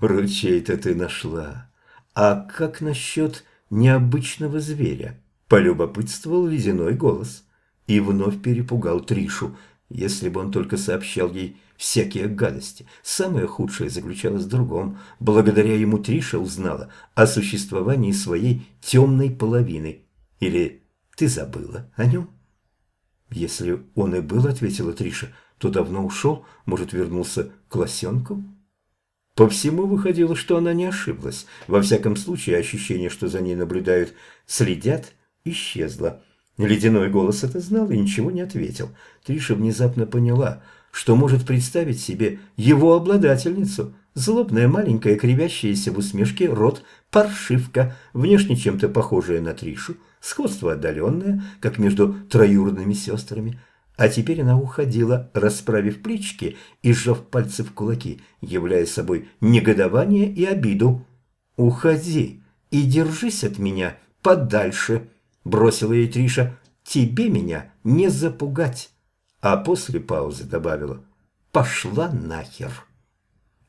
Ручей-то ты нашла. А как насчет необычного зверя? Полюбопытствовал ледяной голос и вновь перепугал Тришу, если бы он только сообщал ей всякие гадости. Самое худшее заключалось в другом. Благодаря ему Триша узнала о существовании своей темной половины. Или ты забыла о нем? Если он и был, ответила Триша, то давно ушел, может, вернулся к лосенку? По всему выходило, что она не ошиблась. Во всяком случае, ощущение, что за ней наблюдают, следят, исчезло. Ледяной голос это знал и ничего не ответил. Триша внезапно поняла, что может представить себе его обладательницу. Злобная, маленькая, кривящаяся в усмешке рот паршивка, внешне чем-то похожая на Тришу, сходство отдаленное, как между троюродными сестрами – а теперь она уходила, расправив плечики и сжав пальцы в кулаки, являя собой негодование и обиду. «Уходи и держись от меня подальше», – бросила ей Триша. «Тебе меня не запугать». А после паузы добавила «Пошла нахер».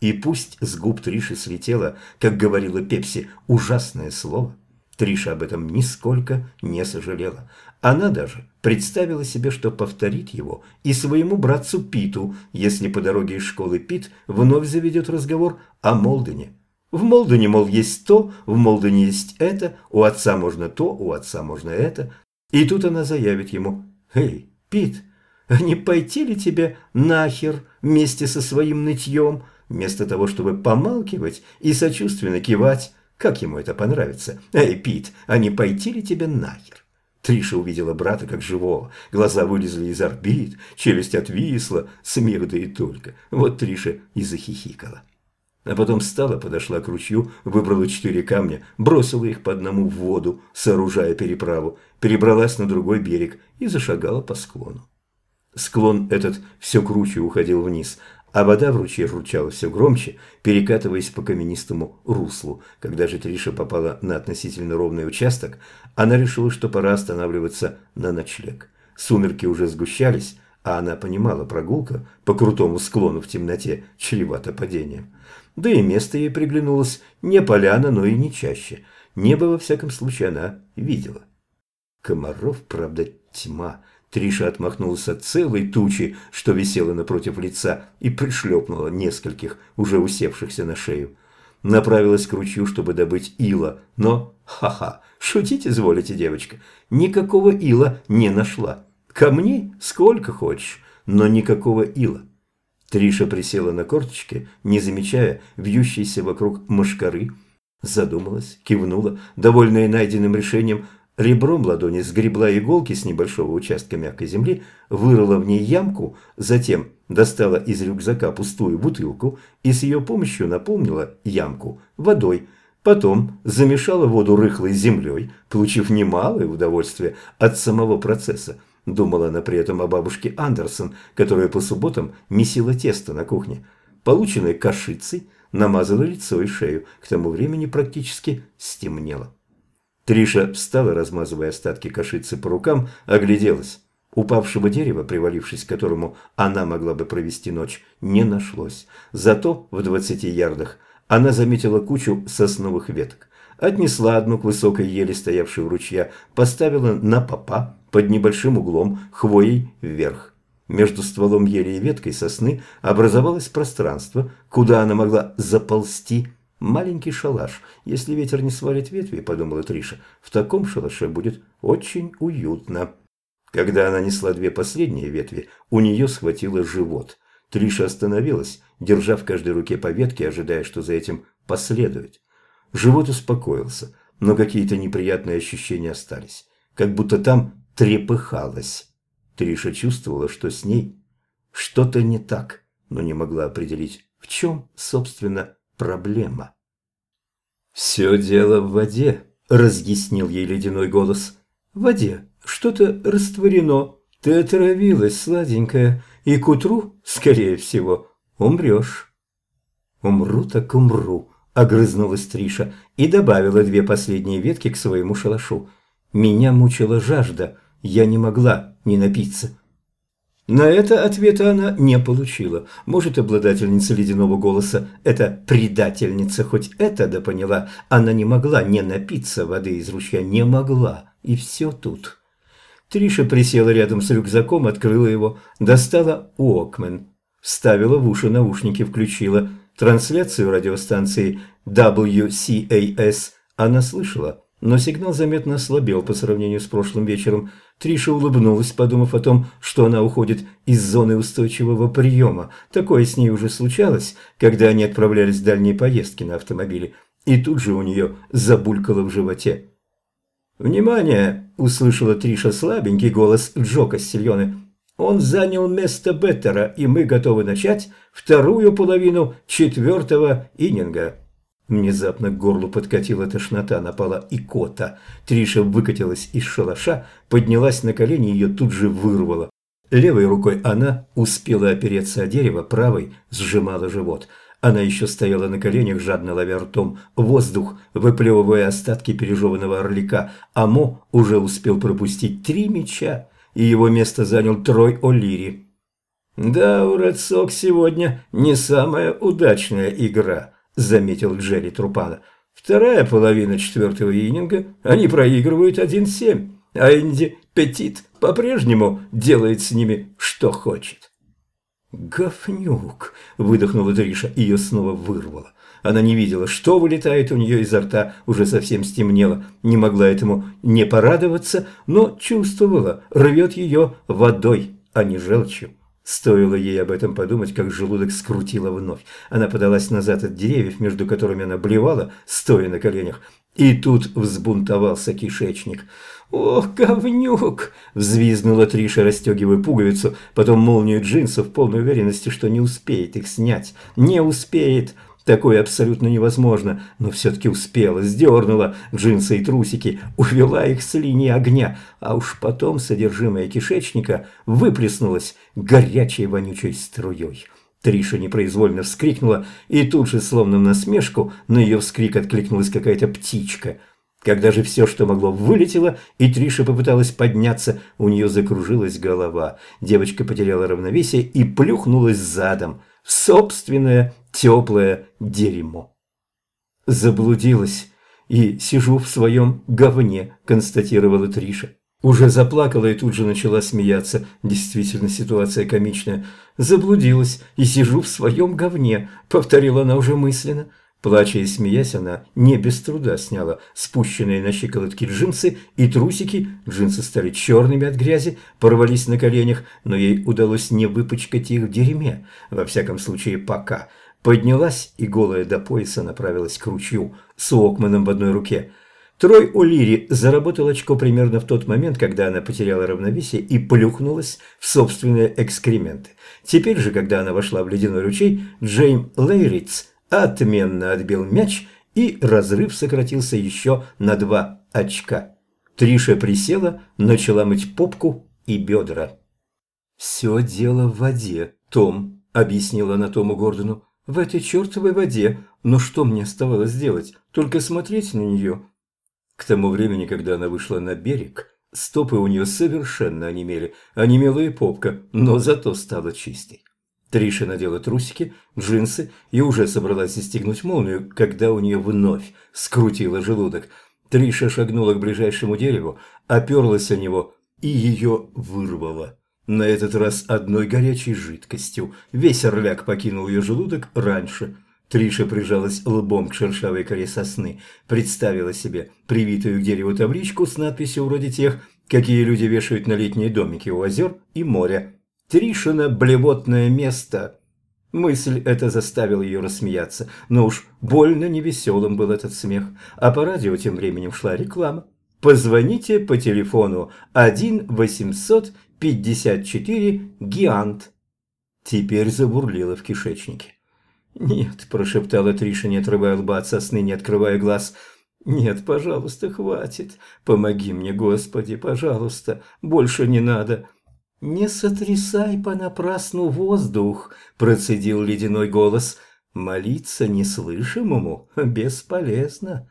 И пусть с губ Триши слетело, как говорила Пепси, ужасное слово, Триша об этом нисколько не сожалела. Она даже представила себе, что повторит его и своему братцу Питу, если по дороге из школы Пит вновь заведет разговор о Молдене. В Молдене, мол, есть то, в Молдене есть это, у отца можно то, у отца можно это. И тут она заявит ему, «Эй, Пит, не пойти ли тебе нахер вместе со своим нытьем, вместо того, чтобы помалкивать и сочувственно кивать? Как ему это понравится? Эй, Пит, а не пойти ли тебе нахер?» Триша увидела брата как живого. Глаза вылезли из орбит, челюсть отвисла, смех да и только. Вот Триша и захихикала. А потом встала, подошла к ручью, выбрала четыре камня, бросила их по одному в воду, сооружая переправу, перебралась на другой берег и зашагала по склону. Склон этот все круче уходил вниз, а вода в ручье журчала все громче, перекатываясь по каменистому руслу. Когда же Триша попала на относительно ровный участок, она решила, что пора останавливаться на ночлег. Сумерки уже сгущались, а она понимала, прогулка по крутому склону в темноте чревата падением. Да и место ей приглянулось не поляна, но и не чаще. Небо, во всяком случае, она видела. Комаров, правда, тьма – Триша отмахнулась от целой тучи, что висела напротив лица, и пришлепнула нескольких, уже усевшихся на шею. Направилась к ручью, чтобы добыть ила, но, ха-ха, шутить изволите, девочка, никакого ила не нашла. Камней сколько хочешь, но никакого ила. Триша присела на корточки, не замечая вьющейся вокруг мошкары, задумалась, кивнула, довольная найденным решением, Ребром ладони сгребла иголки с небольшого участка мягкой земли, вырыла в ней ямку, затем достала из рюкзака пустую бутылку и с ее помощью наполнила ямку водой. Потом замешала воду рыхлой землей, получив немалое удовольствие от самого процесса. Думала она при этом о бабушке Андерсон, которая по субботам месила тесто на кухне. Полученной кашицей намазала лицо и шею, к тому времени практически стемнело. Триша встала, размазывая остатки кашицы по рукам, огляделась. Упавшего дерева, привалившись к которому она могла бы провести ночь, не нашлось. Зато в двадцати ярдах она заметила кучу сосновых веток. Отнесла одну к высокой еле, стоявшей у ручья, поставила на попа под небольшим углом хвоей вверх. Между стволом ели и веткой сосны образовалось пространство, куда она могла заползти Маленький шалаш. Если ветер не свалит ветви, подумала Триша, в таком шалаше будет очень уютно. Когда она несла две последние ветви, у нее схватило живот. Триша остановилась, держа в каждой руке по ветке, ожидая, что за этим последует. Живот успокоился, но какие-то неприятные ощущения остались, как будто там трепыхалось. Триша чувствовала, что с ней что-то не так, но не могла определить, в чем, собственно, проблема. «Все дело в воде», – разъяснил ей ледяной голос. «В воде что-то растворено. Ты отравилась, сладенькая, и к утру, скорее всего, умрешь». «Умру так умру», – огрызнулась Триша и добавила две последние ветки к своему шалашу. «Меня мучила жажда, я не могла не напиться». На это ответа она не получила. Может, обладательница ледяного голоса – это предательница, хоть это да поняла. Она не могла не напиться воды из ручья, не могла. И все тут. Триша присела рядом с рюкзаком, открыла его, достала Уокмен, вставила в уши наушники, включила трансляцию радиостанции WCAS. Она слышала, но сигнал заметно ослабел по сравнению с прошлым вечером. Триша улыбнулась, подумав о том, что она уходит из зоны устойчивого приема. Такое с ней уже случалось, когда они отправлялись в дальние поездки на автомобиле. И тут же у нее забулькало в животе. «Внимание!» – услышала Триша слабенький голос Джо Кастильоне. «Он занял место Беттера, и мы готовы начать вторую половину четвертого иннинга». Внезапно к горлу подкатила тошнота, напала икота. Триша выкатилась из шалаша, поднялась на колени, ее тут же вырвало. Левой рукой она успела опереться о дерево, правой сжимала живот. Она еще стояла на коленях, жадно ловя ртом воздух, выплевывая остатки пережеванного орлика. Амо уже успел пропустить три мяча, и его место занял Трой О'Лири. «Да, у Ред сегодня не самая удачная игра», заметил Джерри Трупана. Вторая половина четвертого ининга, они проигрывают 1-7, а Энди Петит по-прежнему делает с ними что хочет. «Говнюк!» – выдохнула Триша, ее снова вырвало. Она не видела, что вылетает у нее изо рта, уже совсем стемнело, не могла этому не порадоваться, но чувствовала, рвет ее водой, а не желчью. Стоило ей об этом подумать, как желудок скрутило вновь. Она подалась назад от деревьев, между которыми она блевала, стоя на коленях. И тут взбунтовался кишечник. «Ох, говнюк!» – взвизгнула Триша, расстегивая пуговицу, потом молнию джинсов полной уверенности, что не успеет их снять. «Не успеет!» Такое абсолютно невозможно, но все-таки успела, сдернула джинсы и трусики, увела их с линии огня, а уж потом содержимое кишечника выплеснулось горячей вонючей струей. Триша непроизвольно вскрикнула, и тут же, словно в насмешку, на ее вскрик откликнулась какая-то птичка. Когда же все, что могло, вылетело, и Триша попыталась подняться, у нее закружилась голова. Девочка потеряла равновесие и плюхнулась задом в собственное теплое дерьмо. Заблудилась и сижу в своем говне, констатировала Триша. Уже заплакала и тут же начала смеяться. Действительно, ситуация комичная. Заблудилась и сижу в своем говне, повторила она уже мысленно. Плача и смеясь, она не без труда сняла спущенные на щиколотки джинсы и трусики. Джинсы стали черными от грязи, порвались на коленях, но ей удалось не выпачкать их в дерьме. Во всяком случае, пока. Поднялась и голая до пояса направилась к ручью с Уокманом в одной руке. Трой О'Лири заработал очко примерно в тот момент, когда она потеряла равновесие и плюхнулась в собственные экскременты. Теперь же, когда она вошла в ледяной ручей, Джейм Лейриц отменно отбил мяч, и разрыв сократился еще на два очка. Триша присела, начала мыть попку и бедра. «Все дело в воде, Том», — объяснила она Тому Гордону в этой чертовой воде, но что мне оставалось делать? Только смотреть на нее? К тому времени, когда она вышла на берег, стопы у нее совершенно онемели, онемела и попка, но зато стала чистой. Триша надела трусики, джинсы и уже собралась застегнуть молнию, когда у нее вновь скрутило желудок. Триша шагнула к ближайшему дереву, оперлась о него и ее вырвало. На этот раз одной горячей жидкостью. Весь орляк покинул ее желудок раньше. Триша прижалась лбом к шершавой коре сосны, представила себе привитую к дереву табличку с надписью вроде тех, какие люди вешают на летние домики у озер и моря. «Тришина блевотное место». Мысль эта заставила ее рассмеяться, но уж больно невеселым был этот смех, а по радио тем временем шла реклама. Позвоните по телефону 1 800 54 гиант. Теперь забурлило в кишечнике. «Нет», – прошептала Триша, не отрывая лба от сосны, не открывая глаз. «Нет, пожалуйста, хватит. Помоги мне, Господи, пожалуйста. Больше не надо». «Не сотрясай понапрасну воздух», – процедил ледяной голос. «Молиться неслышимому бесполезно».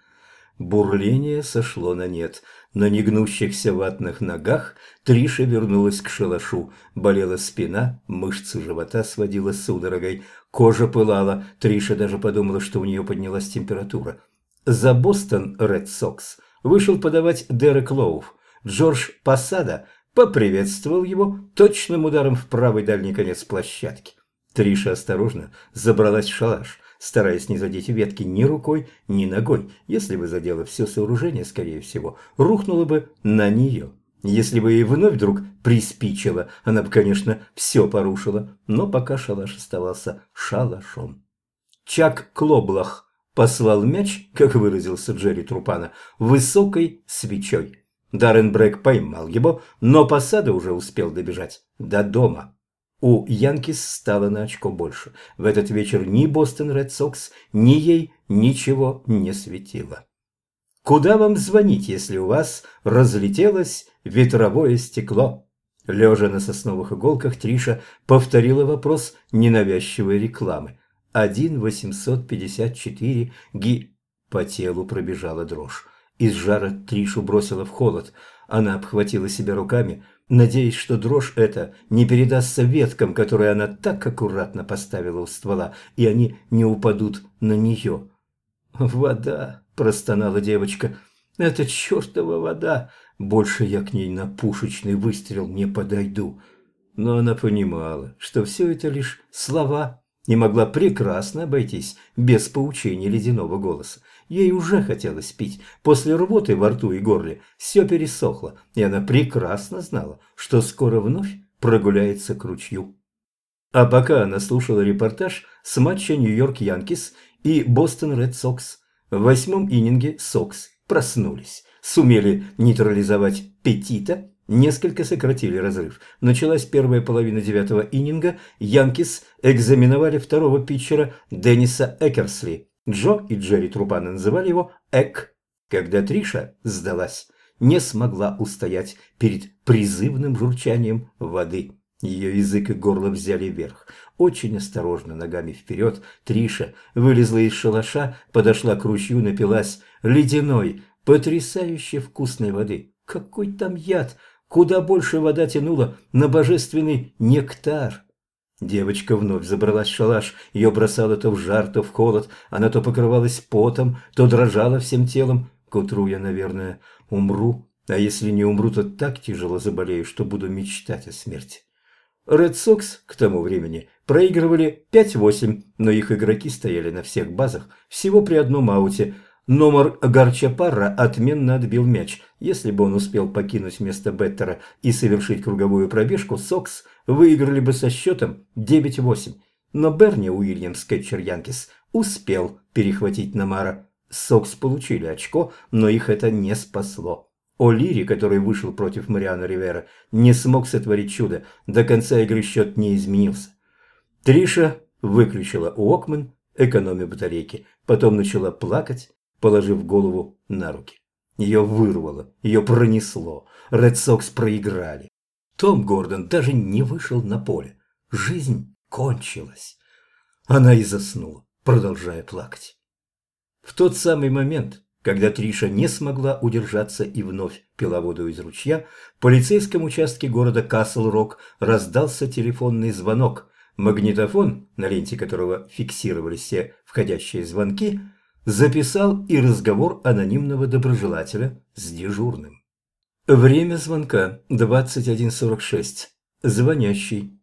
Бурление сошло на нет. На негнущихся ватных ногах Триша вернулась к шалашу. Болела спина, мышцы живота сводила судорогой. Кожа пылала. Триша даже подумала, что у нее поднялась температура. За Бостон Ред Сокс вышел подавать Дерек Лоув. Джордж Посада поприветствовал его точным ударом в правый дальний конец площадки. Триша осторожно забралась в шалаш стараясь не задеть ветки ни рукой, ни ногой. Если бы задела все сооружение, скорее всего, рухнуло бы на нее. Если бы ей вновь вдруг приспичило, она бы, конечно, все порушила, но пока шалаш оставался шалашом. Чак Клоблах послал мяч, как выразился Джерри Трупана, высокой свечой. Даррен Брэк поймал его, но Посада уже успел добежать до дома. У Янкис стало на очко больше. В этот вечер ни Бостон Ред Сокс, ни ей ничего не светило. Куда вам звонить, если у вас разлетелось ветровое стекло? Лежа на сосновых иголках, Триша повторила вопрос ненавязчивой рекламы. Один восемьсот пятьдесят четыре ги... По телу пробежала дрожь. Из жара Тришу бросила в холод. Она обхватила себя руками, надеясь, что дрожь эта не передастся веткам, которые она так аккуратно поставила у ствола, и они не упадут на нее. «Вода!» – простонала девочка. «Это чертова вода! Больше я к ней на пушечный выстрел не подойду». Но она понимала, что все это лишь слова, и могла прекрасно обойтись без поучения ледяного голоса. Ей уже хотелось пить. После рвоты во рту и горле все пересохло, и она прекрасно знала, что скоро вновь прогуляется к ручью. А пока она слушала репортаж с матча Нью-Йорк Янкис и Бостон Ред Сокс, в восьмом ининге Сокс проснулись, сумели нейтрализовать Петита, несколько сократили разрыв. Началась первая половина девятого ининга, Янкис экзаменовали второго питчера Денниса Экерсли, Джо и Джерри Трупана называли его Эк. Когда Триша сдалась, не смогла устоять перед призывным журчанием воды. Ее язык и горло взяли вверх. Очень осторожно, ногами вперед, Триша вылезла из шалаша, подошла к ручью, напилась ледяной, потрясающе вкусной воды. Какой там яд! Куда больше вода тянула на божественный нектар. Девочка вновь забралась в шалаш, ее бросало то в жар, то в холод, она то покрывалась потом, то дрожала всем телом. К утру я, наверное, умру, а если не умру, то так тяжело заболею, что буду мечтать о смерти. Ред Сокс к тому времени проигрывали 5-8, но их игроки стояли на всех базах, всего при одном ауте – Номар Гарсиапара отменно отбил мяч. Если бы он успел покинуть место бэттера и совершить круговую пробежку, Сокс выиграли бы со счетом 9-8. Но Берни Уильямс кетчер Янкис успел перехватить Номара. Сокс получили очко, но их это не спасло. О'Лири, который вышел против Мариана Ривера, не смог сотворить чудо. До конца игры счет не изменился. Триша выключила Уокмен, экономя батарейки, потом начала плакать положив голову на руки. Ее вырвало, ее пронесло. Ред Сокс проиграли. Том Гордон даже не вышел на поле. Жизнь кончилась. Она и заснула, продолжая плакать. В тот самый момент, когда Триша не смогла удержаться и вновь пила воду из ручья, в полицейском участке города Касл-Рок раздался телефонный звонок. Магнитофон, на ленте которого фиксировались все входящие звонки, записал и разговор анонимного доброжелателя с дежурным. Время звонка 21.46. Звонящий.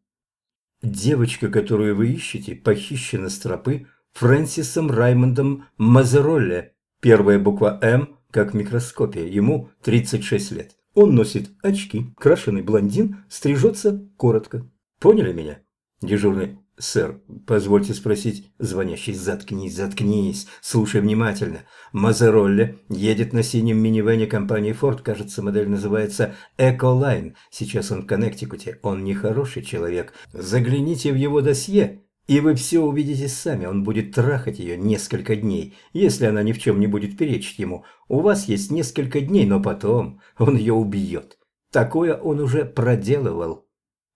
Девочка, которую вы ищете, похищена с тропы Фрэнсисом Раймондом Мазеролле. Первая буква «М» как в микроскопе. Ему 36 лет. Он носит очки, крашеный блондин, стрижется коротко. Поняли меня? Дежурный. «Сэр, позвольте спросить...» Звонящий, заткнись, заткнись, слушай внимательно. Мазеролле едет на синем минивэне компании Ford, кажется, модель называется Ecoline. Сейчас он в Коннектикуте, он нехороший человек. Загляните в его досье, и вы все увидите сами. Он будет трахать ее несколько дней, если она ни в чем не будет перечить ему. У вас есть несколько дней, но потом он ее убьет. Такое он уже проделывал.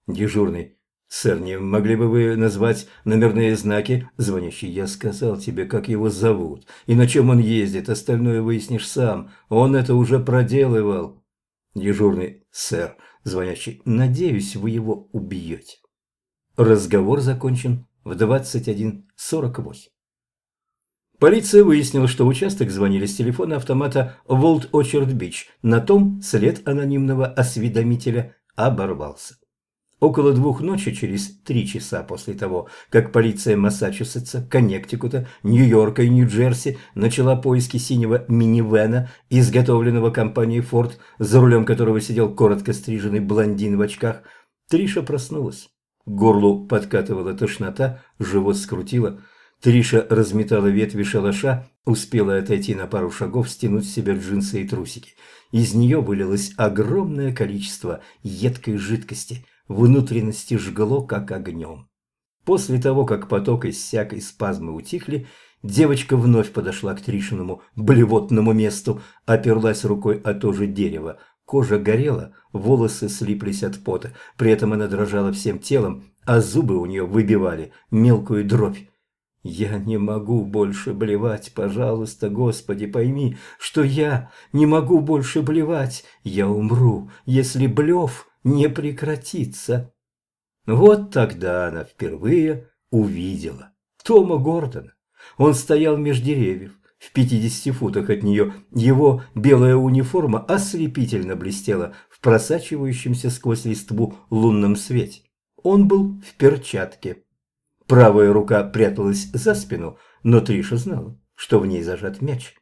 Дежурный. «Сэр, не могли бы вы назвать номерные знаки?» Звонящий, я сказал тебе, как его зовут, и на чем он ездит, остальное выяснишь сам. Он это уже проделывал. Дежурный, сэр, звонящий, надеюсь, вы его убьете. Разговор закончен в 21.48. Полиция выяснила, что в участок звонили с телефона автомата Волт Очерд Бич. На том след анонимного осведомителя оборвался. Около двух ночи, через три часа после того, как полиция Массачусетса, Коннектикута, Нью-Йорка и Нью-Джерси начала поиски синего минивэна, изготовленного компанией «Форд», за рулем которого сидел коротко стриженный блондин в очках, Триша проснулась. Горлу подкатывала тошнота, живот скрутило. Триша разметала ветви шалаша, успела отойти на пару шагов, стянуть с себя джинсы и трусики. Из нее вылилось огромное количество едкой жидкости – внутренности жгло, как огнем. После того, как поток из всякой спазмы утихли, девочка вновь подошла к Тришиному блевотному месту, оперлась рукой о то же дерево. Кожа горела, волосы слиплись от пота, при этом она дрожала всем телом, а зубы у нее выбивали мелкую дробь. «Я не могу больше блевать, пожалуйста, Господи, пойми, что я не могу больше блевать, я умру, если блев не прекратится. Вот тогда она впервые увидела Тома Гордона. Он стоял меж деревьев, в пятидесяти футах от нее. Его белая униформа ослепительно блестела в просачивающемся сквозь листву лунном свете. Он был в перчатке. Правая рука пряталась за спину, но Триша знала, что в ней зажат мяч.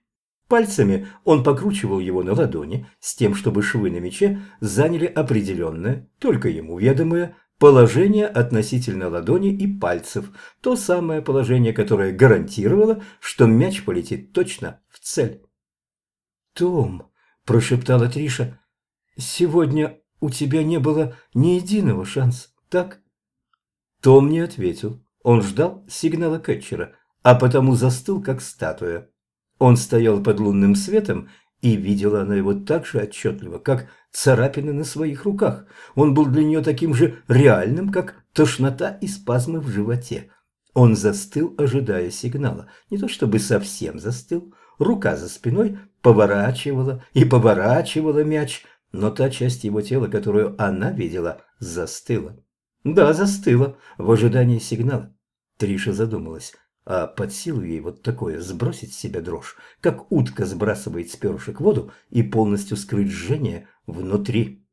Пальцами он покручивал его на ладони с тем, чтобы швы на мече заняли определенное, только ему ведомое, положение относительно ладони и пальцев, то самое положение, которое гарантировало, что мяч полетит точно в цель. «Том», – прошептала Триша, – «сегодня у тебя не было ни единого шанса, так?» Том не ответил. Он ждал сигнала кетчера, а потому застыл, как статуя. Он стоял под лунным светом, и видела она его так же отчетливо, как царапины на своих руках. Он был для нее таким же реальным, как тошнота и спазмы в животе. Он застыл, ожидая сигнала. Не то чтобы совсем застыл. Рука за спиной поворачивала и поворачивала мяч, но та часть его тела, которую она видела, застыла. Да, застыла, в ожидании сигнала. Триша задумалась а под силу ей вот такое сбросить с себя дрожь, как утка сбрасывает с перышек воду и полностью скрыть жжение внутри.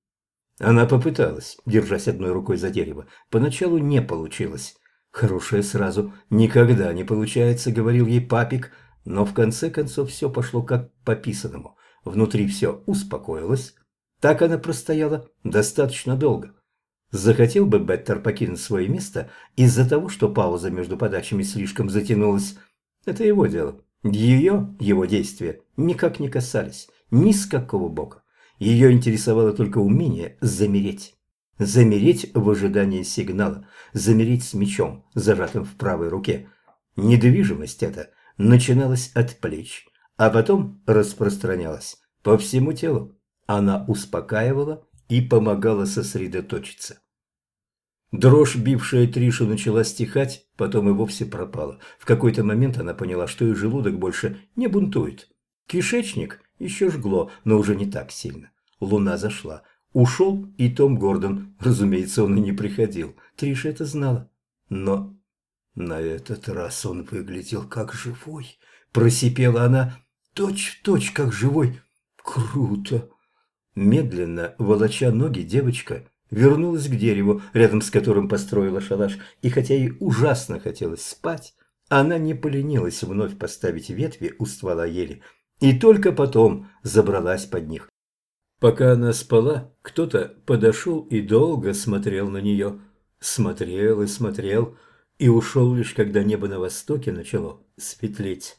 Она попыталась, держась одной рукой за дерево. Поначалу не получилось. Хорошее сразу никогда не получается, говорил ей папик, но в конце концов все пошло как по писанному. Внутри все успокоилось. Так она простояла достаточно долго. Захотел бы Беттер покинуть свое место из-за того, что пауза между подачами слишком затянулась. Это его дело. Ее, его действия никак не касались, ни с какого бока. Ее интересовало только умение замереть. Замереть в ожидании сигнала, замереть с мечом, зажатым в правой руке. Недвижимость эта начиналась от плеч, а потом распространялась по всему телу. Она успокаивала и помогала сосредоточиться. Дрожь, бившая Тришу, начала стихать, потом и вовсе пропала. В какой-то момент она поняла, что и желудок больше не бунтует. Кишечник еще жгло, но уже не так сильно. Луна зашла. Ушел и Том Гордон. Разумеется, он и не приходил. Триша это знала. Но на этот раз он выглядел как живой. Просипела она. Точь в точь, как живой. Круто. Медленно, волоча ноги, девочка вернулась к дереву, рядом с которым построила шалаш, и хотя ей ужасно хотелось спать, она не поленилась вновь поставить ветви у ствола ели, и только потом забралась под них. Пока она спала, кто-то подошел и долго смотрел на нее. Смотрел и смотрел, и ушел лишь, когда небо на востоке начало светлеть.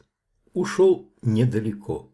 Ушел недалеко.